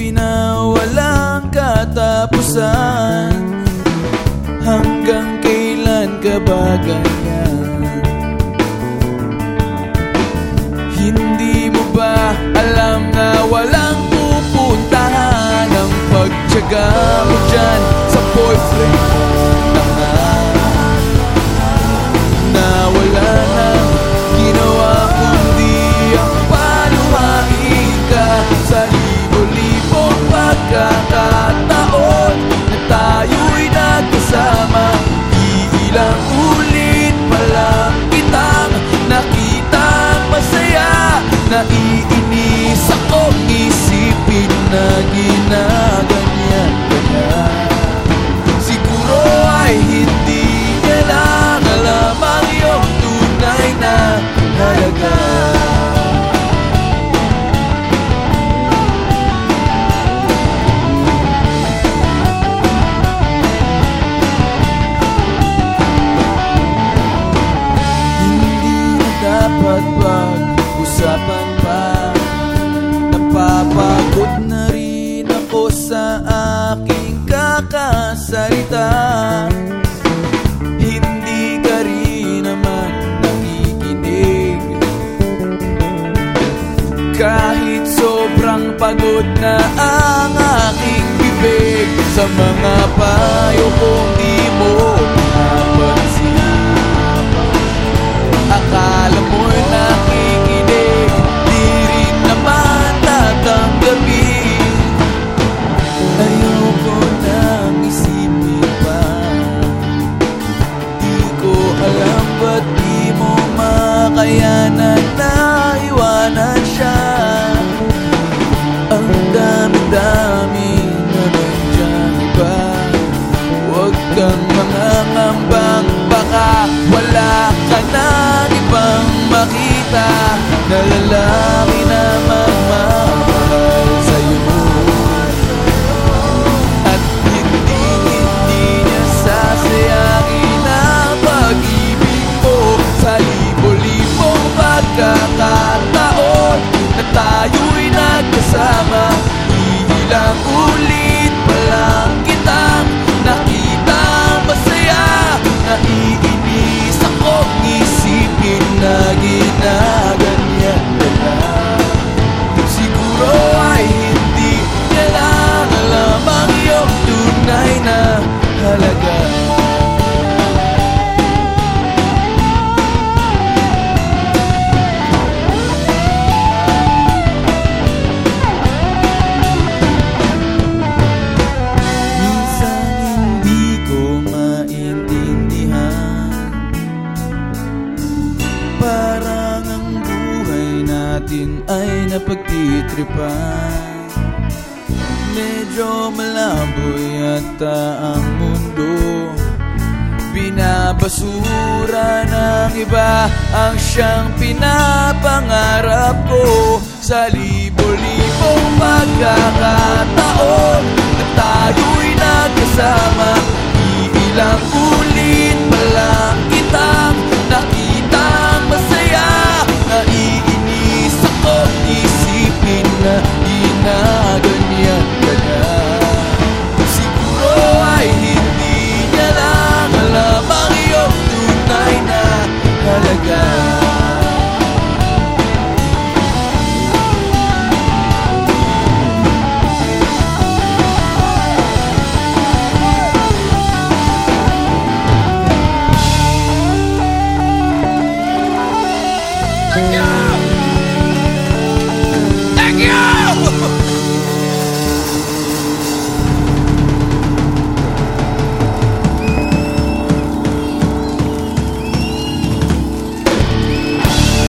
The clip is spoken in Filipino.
Pang-TV na katapusan ない Napapagod na rin ako sa aking kakasalita. Hindi ka rin naman nakikinig. Kahit sobrang pagod na ang aking bibig Sa mga payo kong makayanan na iwanan siya. Ang dami-dami na nandiyan ba Huwag kang mga ngambang baka wala ka na ibang makita. Na napagtitripan Medyo malabo yata ang mundo. Binabasura ng iba ang siyang pinapangarap ko. Sa libo-libong pagkakataon Na tayo'y nagkasama ginaganyan ka na. Siguro ay hindi niya lang alam tunay na halaga